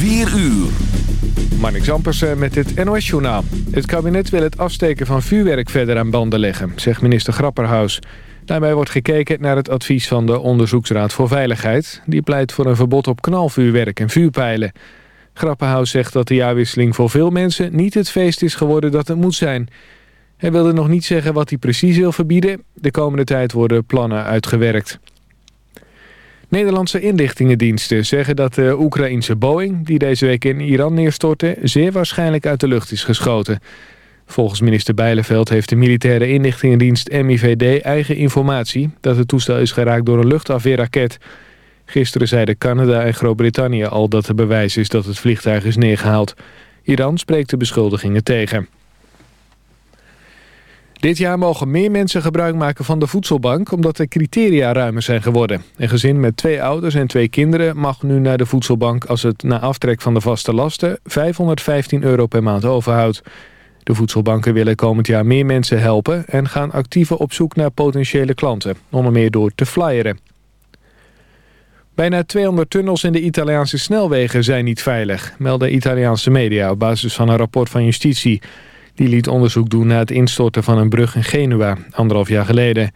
4 uur. Marnix Ampersen met het NOS-journaal. Het kabinet wil het afsteken van vuurwerk verder aan banden leggen, zegt minister Grapperhaus. Daarbij wordt gekeken naar het advies van de Onderzoeksraad voor Veiligheid. Die pleit voor een verbod op knalvuurwerk en vuurpijlen. Grapperhaus zegt dat de jaarwisseling voor veel mensen niet het feest is geworden dat het moet zijn. Hij wilde nog niet zeggen wat hij precies wil verbieden. De komende tijd worden plannen uitgewerkt. Nederlandse inlichtingendiensten zeggen dat de Oekraïense Boeing... die deze week in Iran neerstortte, zeer waarschijnlijk uit de lucht is geschoten. Volgens minister Bijleveld heeft de militaire inlichtingendienst MIVD eigen informatie... dat het toestel is geraakt door een luchtafweerraket. Gisteren zeiden Canada en Groot-Brittannië al dat er bewijs is dat het vliegtuig is neergehaald. Iran spreekt de beschuldigingen tegen. Dit jaar mogen meer mensen gebruik maken van de voedselbank... omdat de criteria ruimer zijn geworden. Een gezin met twee ouders en twee kinderen mag nu naar de voedselbank... als het na aftrek van de vaste lasten 515 euro per maand overhoudt. De voedselbanken willen komend jaar meer mensen helpen... en gaan actiever op zoek naar potentiële klanten. Onder meer door te flyeren. Bijna 200 tunnels in de Italiaanse snelwegen zijn niet veilig... melden Italiaanse media op basis van een rapport van justitie... Die liet onderzoek doen naar het instorten van een brug in Genua, anderhalf jaar geleden.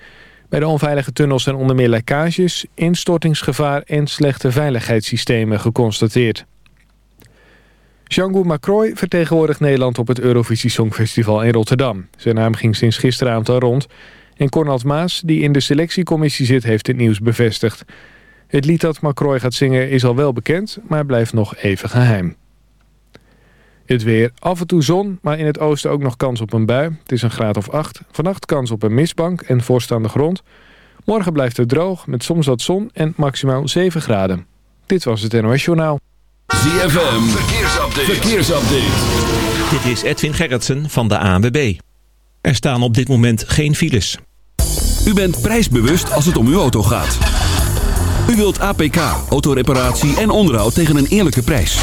Bij de onveilige tunnels zijn onder meer lekkages, instortingsgevaar en slechte veiligheidssystemen geconstateerd. Django Macroy vertegenwoordigt Nederland op het Eurovisie Songfestival in Rotterdam. Zijn naam ging sinds gisteravond al rond. En Cornald Maas, die in de selectiecommissie zit, heeft het nieuws bevestigd. Het lied dat Macroy gaat zingen is al wel bekend, maar blijft nog even geheim. Het weer. Af en toe zon, maar in het oosten ook nog kans op een bui. Het is een graad of 8. Vannacht kans op een mistbank en vorst aan de grond. Morgen blijft het droog met soms wat zon en maximaal 7 graden. Dit was het NOS Journaal. ZFM. Verkeersupdate. Verkeersupdate. Dit is Edwin Gerritsen van de ANWB. Er staan op dit moment geen files. U bent prijsbewust als het om uw auto gaat. U wilt APK, autoreparatie en onderhoud tegen een eerlijke prijs.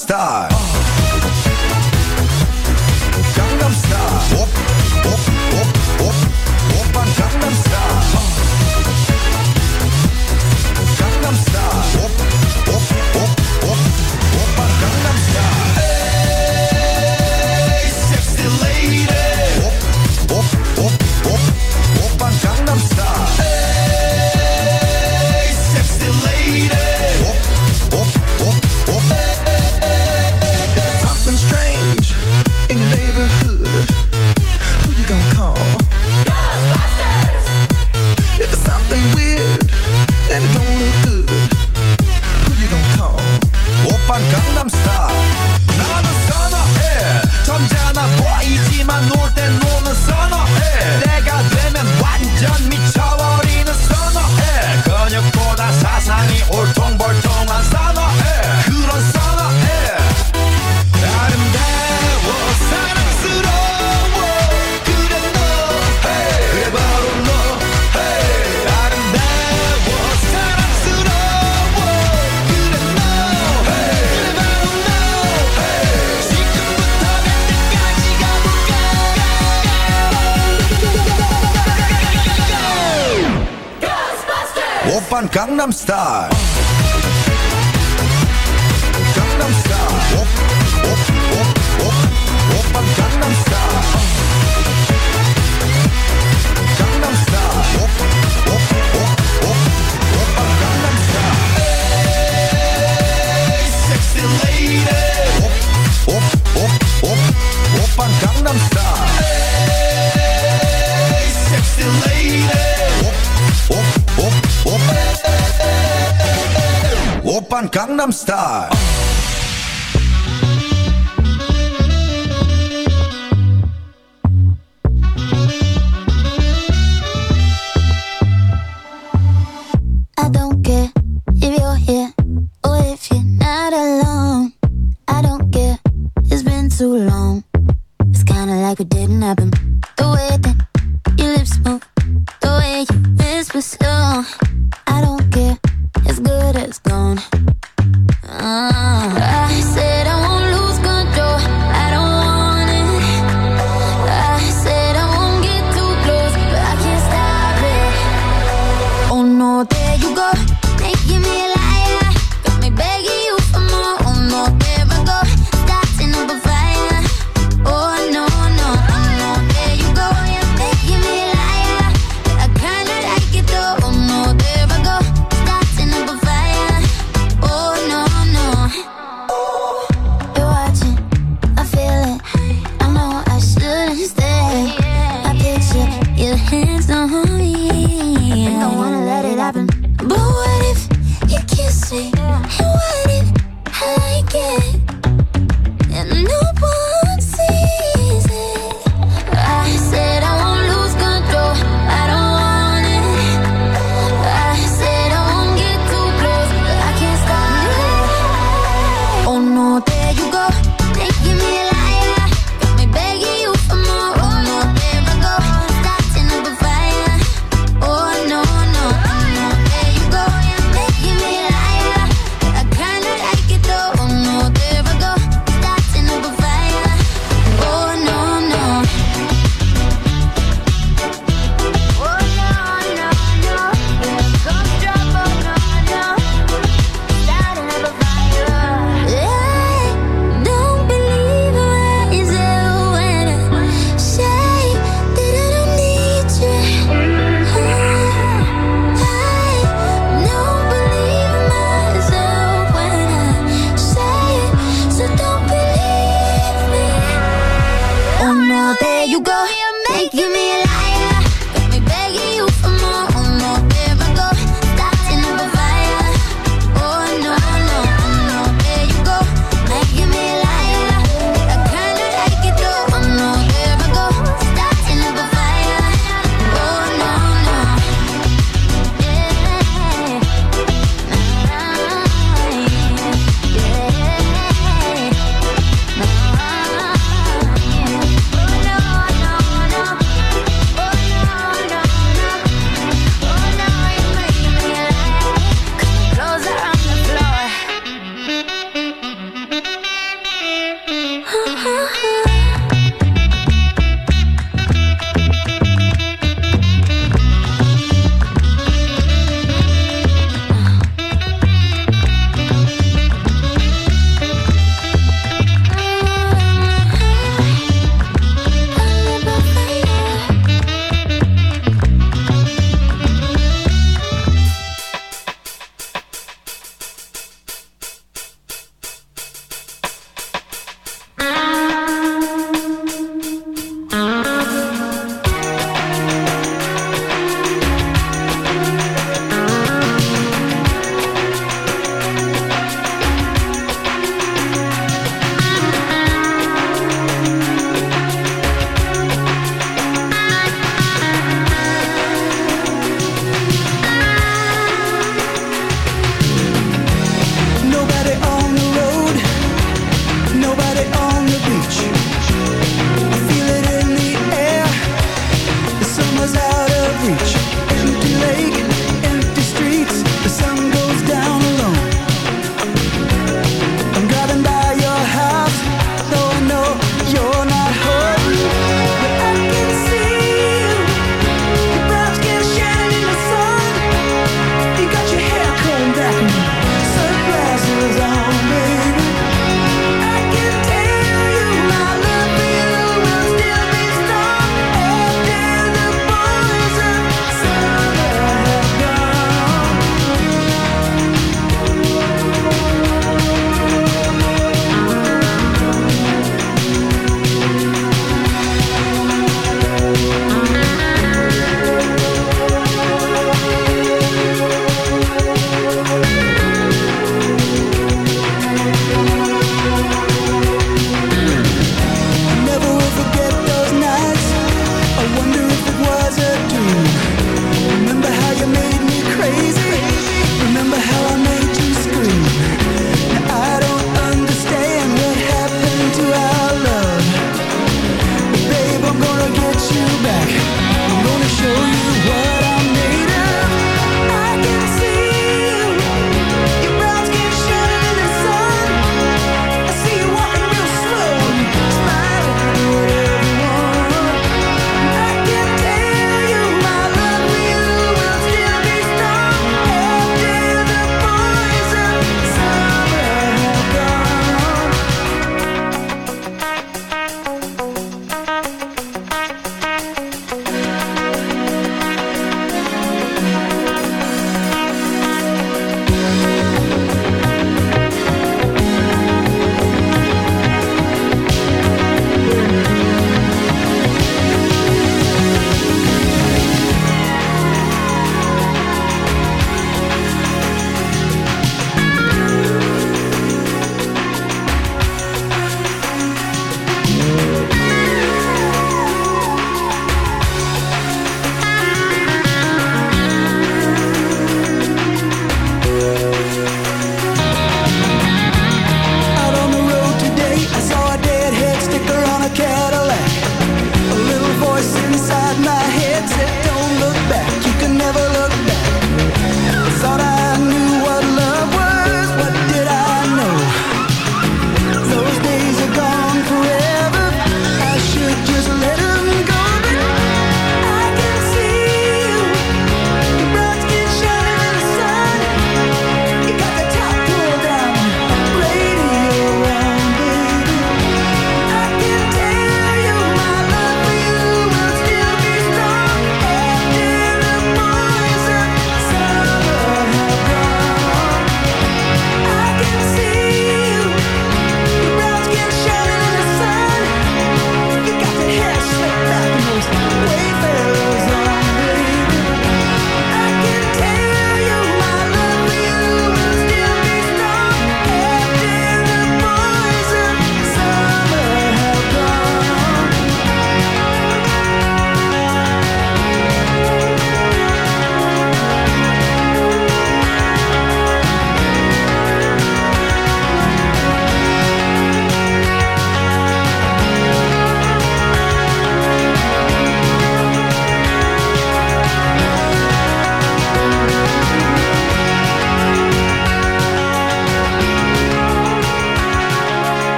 superstar.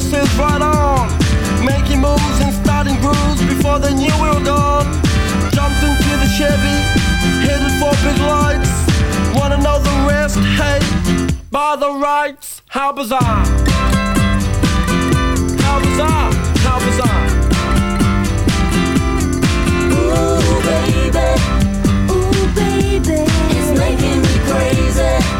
Cena right on. Making moves and starting grooves before they knew we were gone. Jumped into the Chevy, headed for big lights. Wanna know the rest? Hey, by the rights, how bizarre! How bizarre! How bizarre! Ooh, baby. Ooh, baby. It's making me crazy.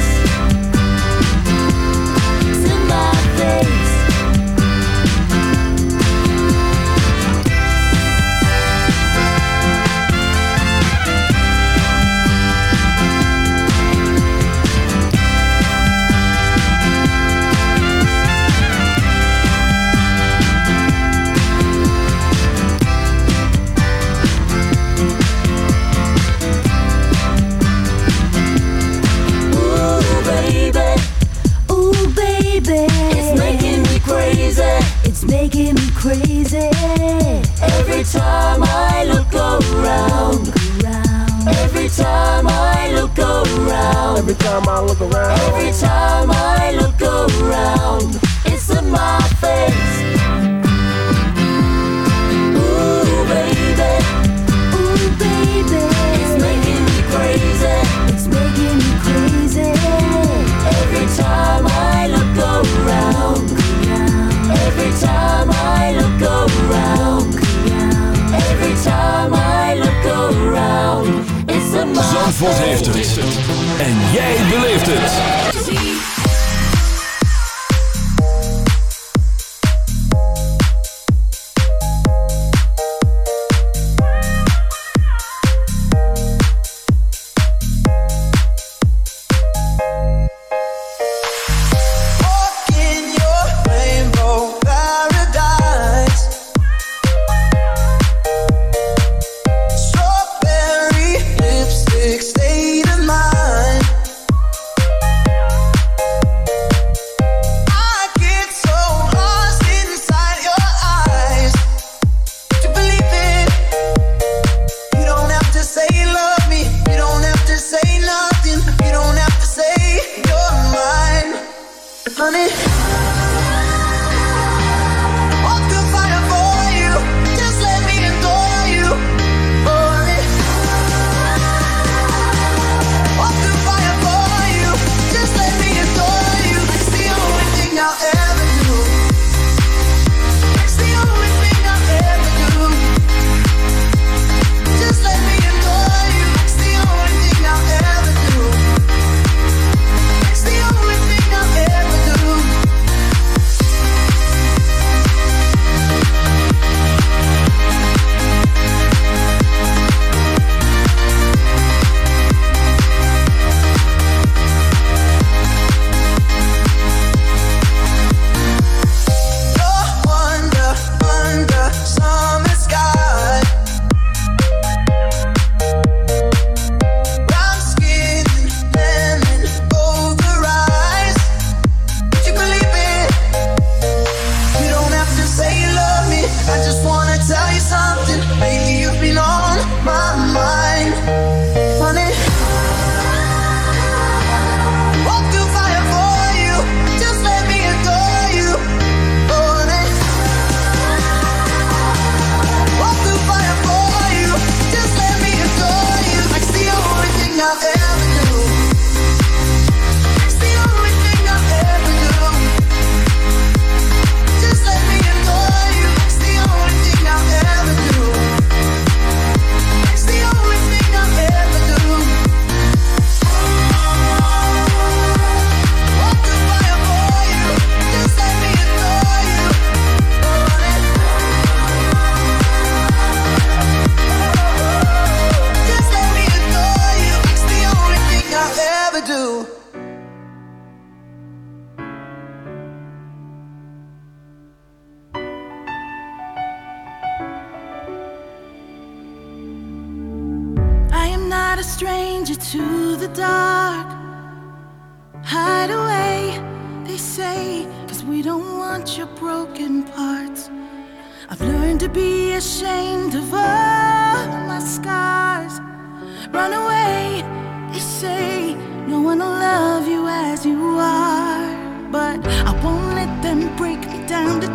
Making me crazy. Every time I look around. Every time I Zandvoort heeft het. En jij beleeft het.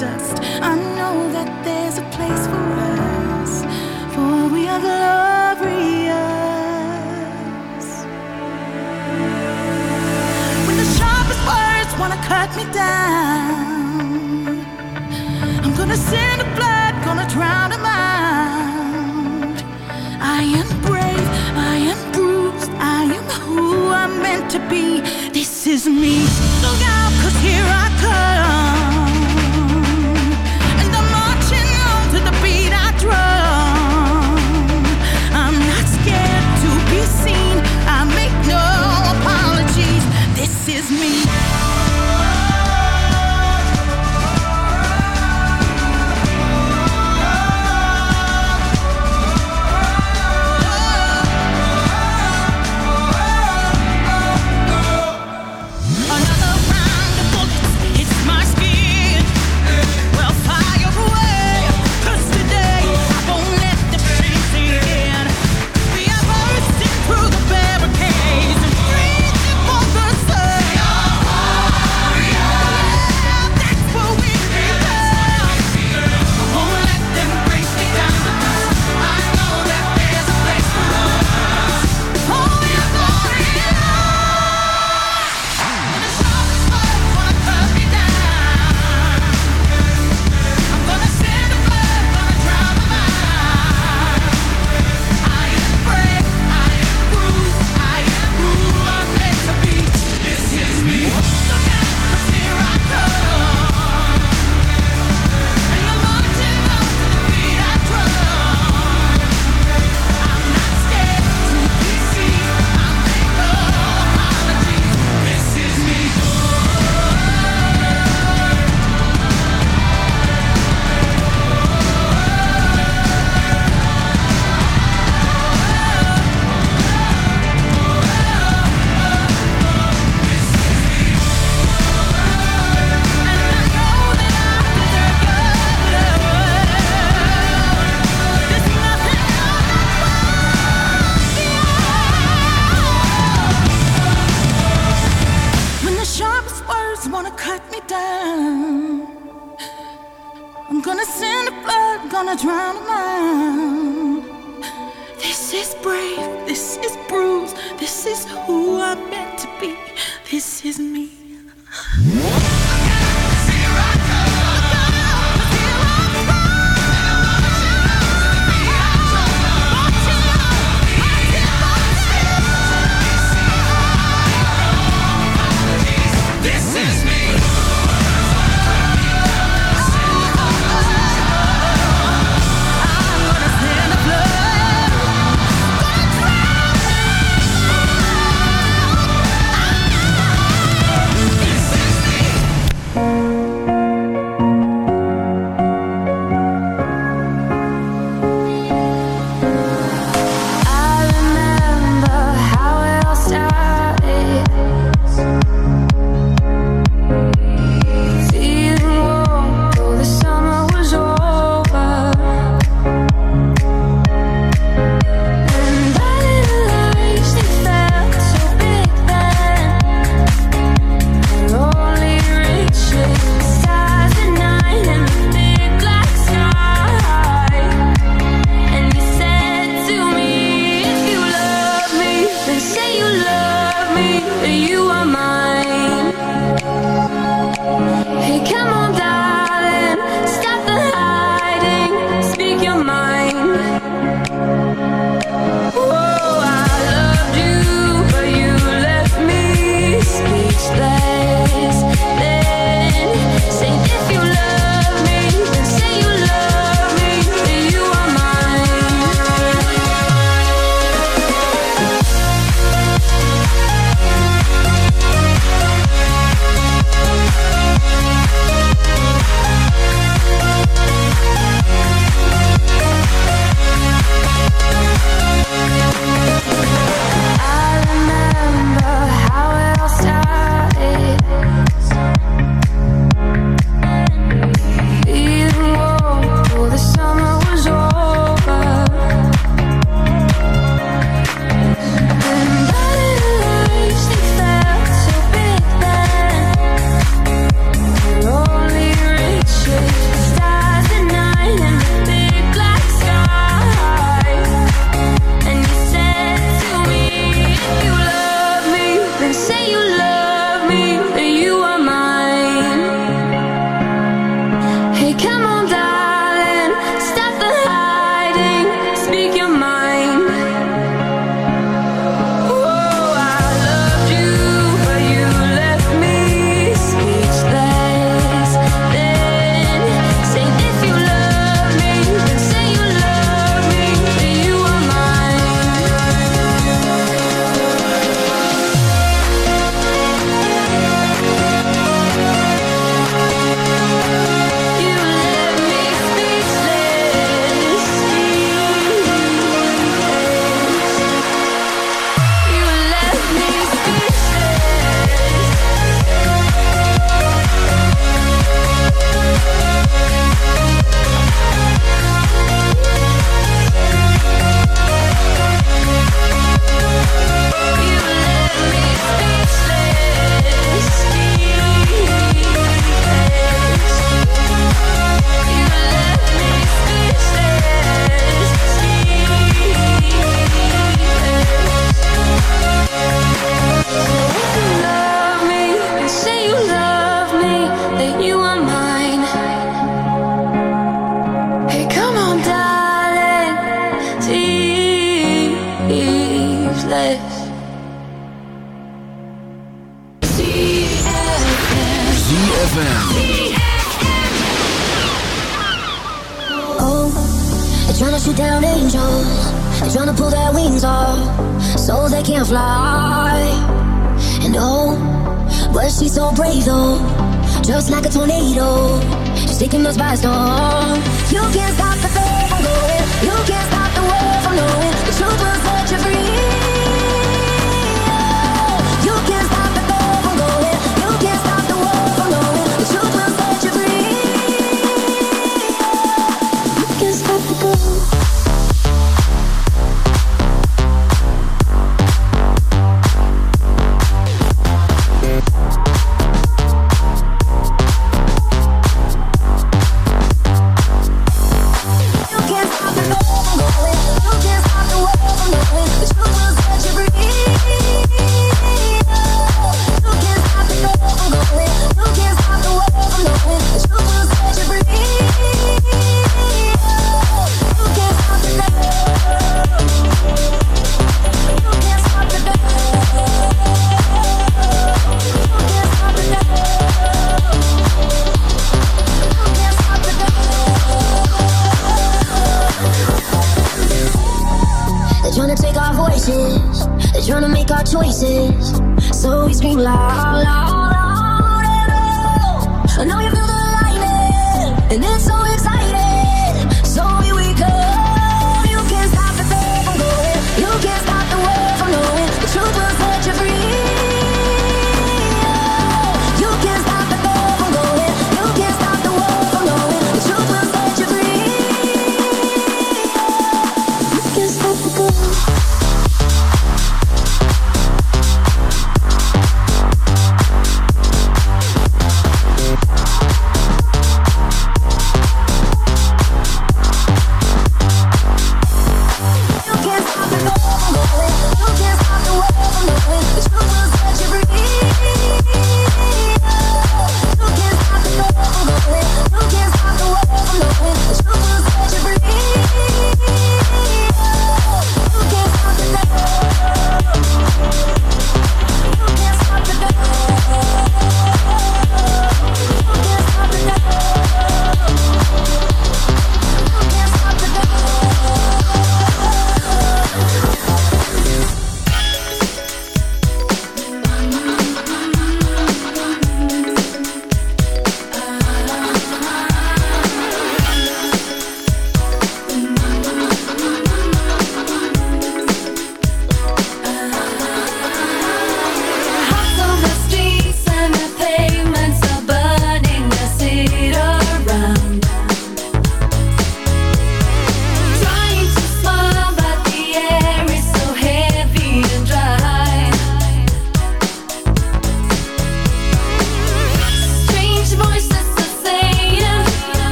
dust. I know that there's a place for us, for we are glorious. When the sharpest words wanna cut me down, I'm gonna send a blood, gonna drown them out. I am brave, I am bruised, I am who I'm meant to be. This is me. Look out, cause here I come.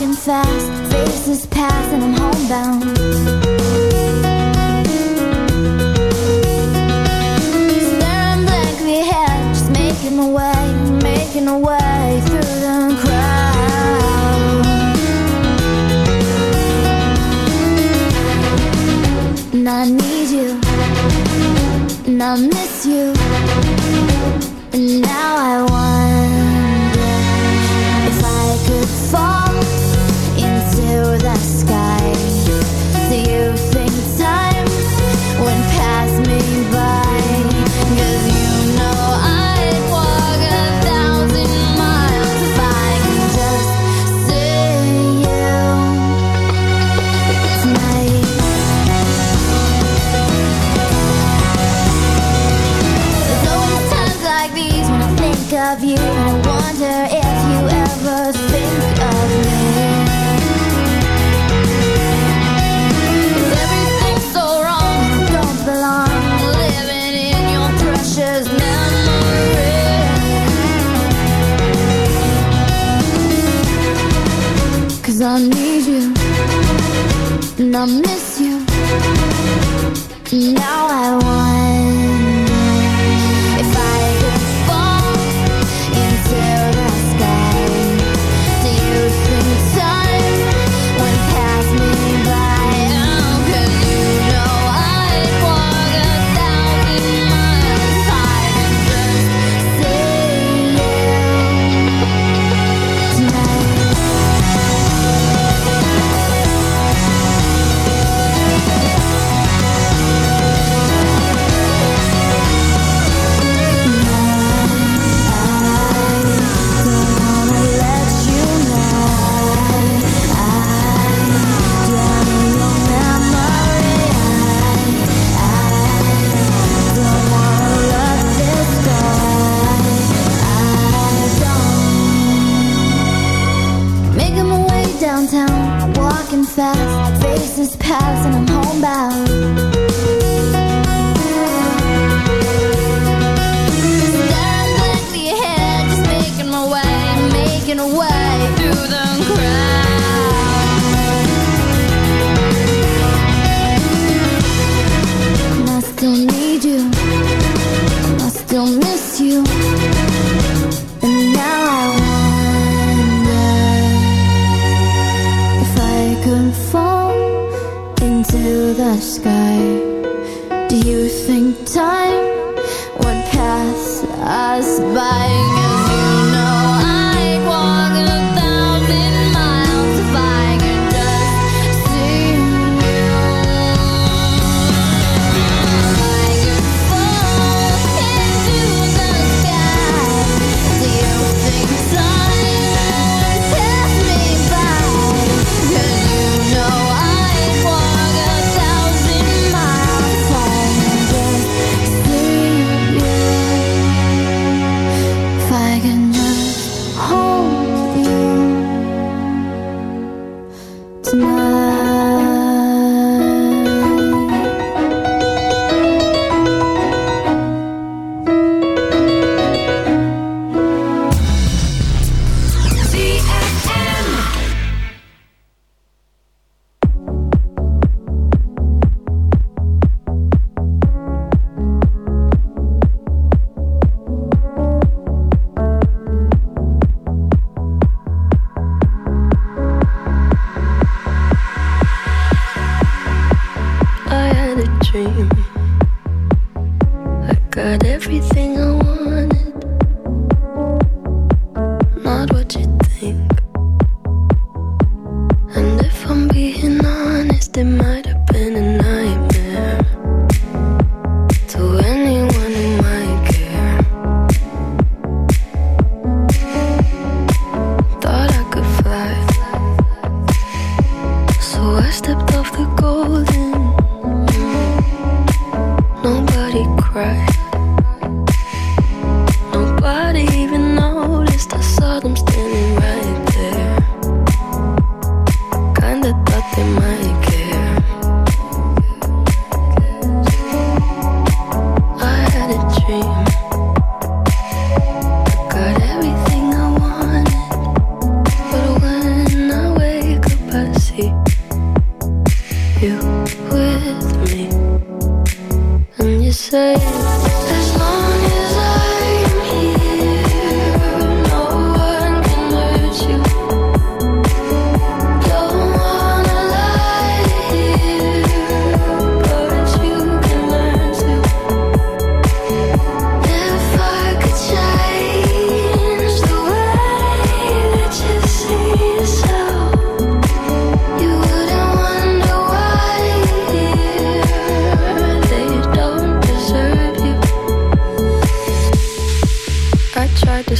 walking fast, faces pass, and I'm homebound. There I'm blankly ahead, just making a way, making a way through the crowd. And I need you, and I miss you, and I.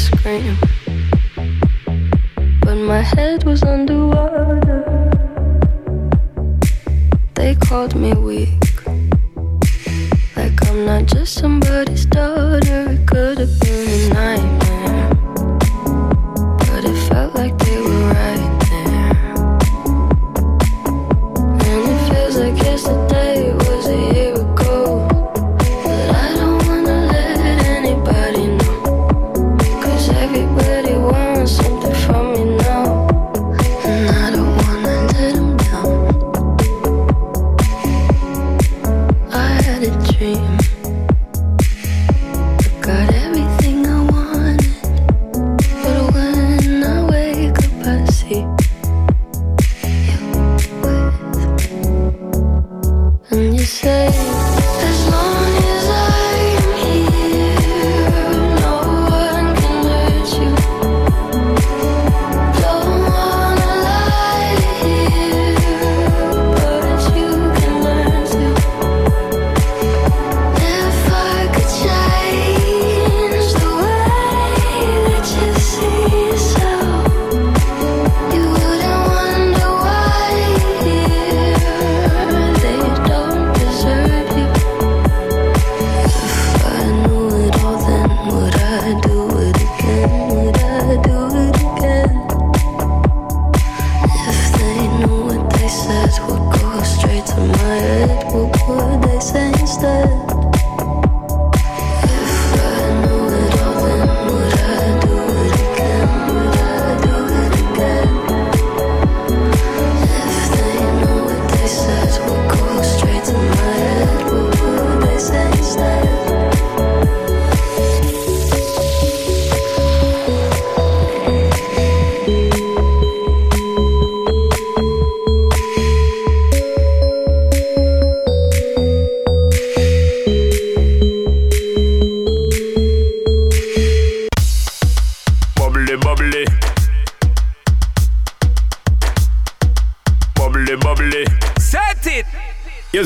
scream. But my head was underwater. They called me weak. Like I'm not just somebody's daughter.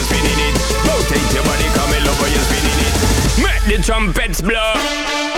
you're spinning it. Rotate your body, come and love while you're spinning it. Make the trumpets blow.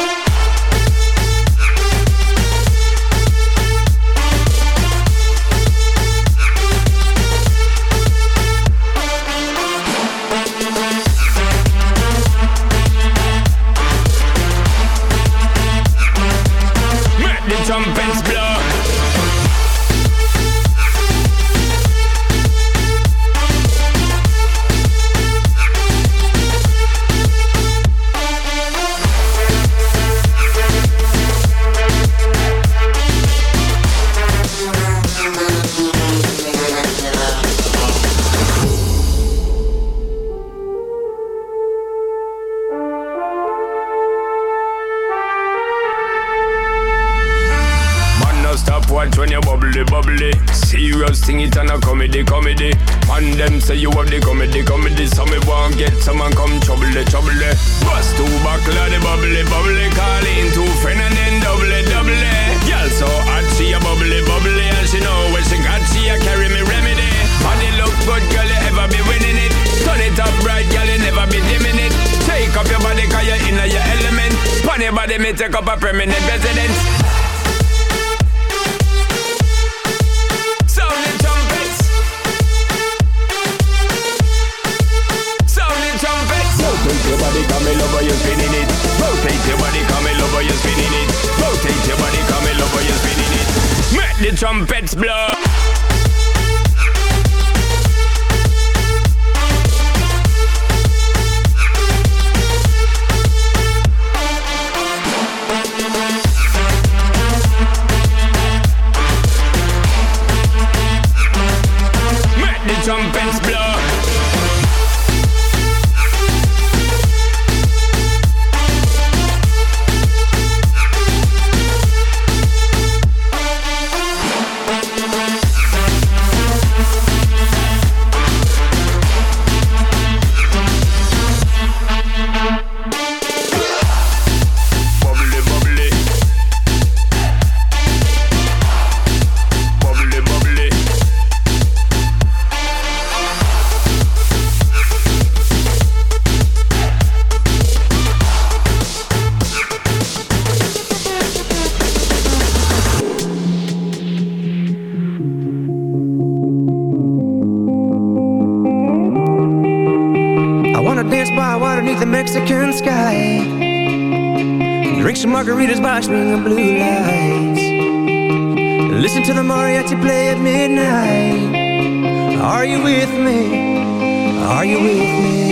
Margaritas by swinging blue lights. Listen to the mariachi play at midnight. Are you with me? Are you with me?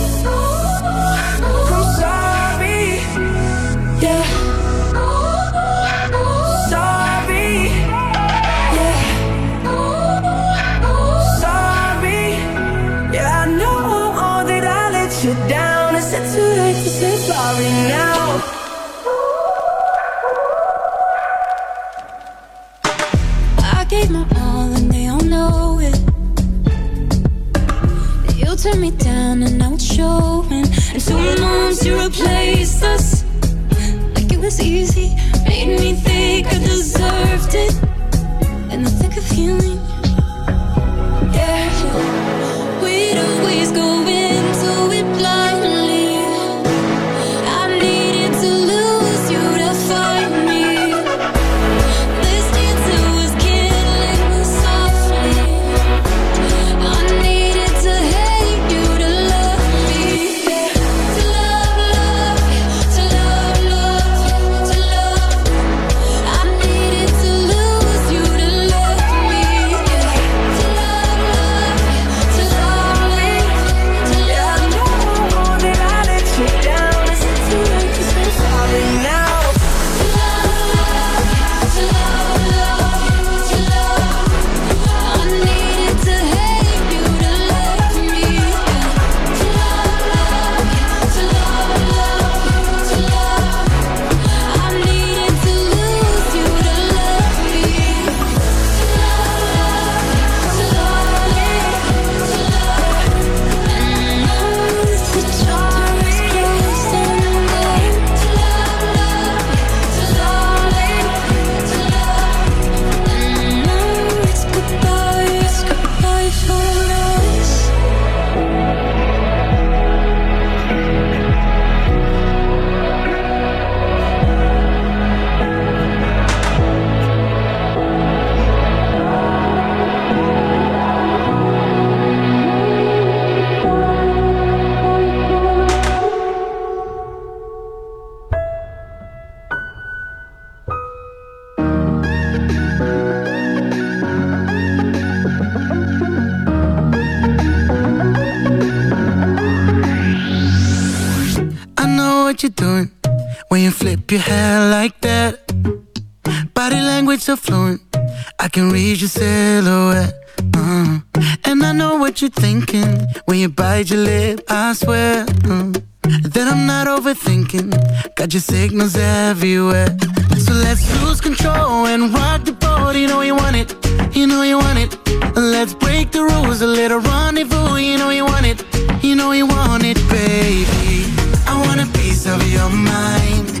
Sorry now? Your hair like that. Body language so fluent, I can read your silhouette. uh. And I know what you're thinking when you bite your lip. I swear uh, that I'm not overthinking. Got your signals everywhere. So let's lose control and rock the boat. You know you want it, you know you want it. Let's break the rules, a little rendezvous. You know you want it, you know you want it, baby. I want a piece of your mind.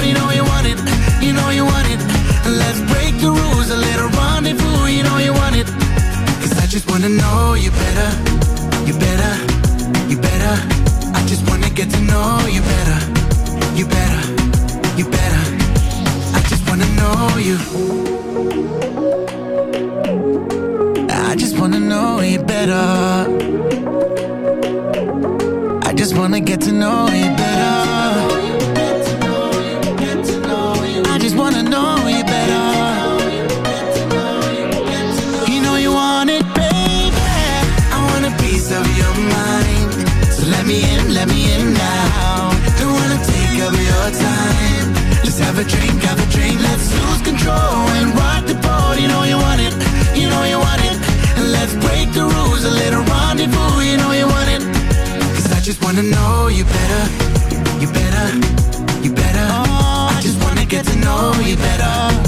You know you want it, you know you want it. Let's break the rules, a little rendezvous. You know you want it. Cause I just wanna know you better, you better, you better. I just wanna get to know you better, you better, you better. I just wanna know you. I just wanna know you better. I just wanna get to know you better. Have a drink, have a drink. Let's lose control and rock the boat. You know you want it, you know you want it. And let's break the rules, a little rendezvous. You know you want it. Cause I just wanna know you better, you better, you better. I just wanna get to know you better,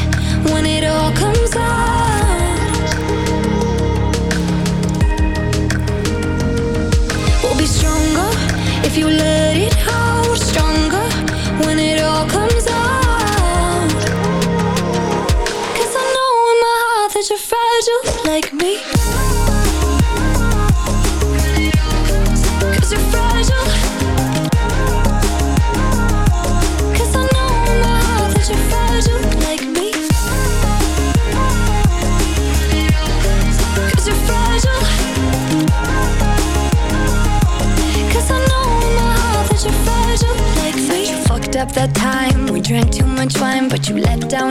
when it all comes out.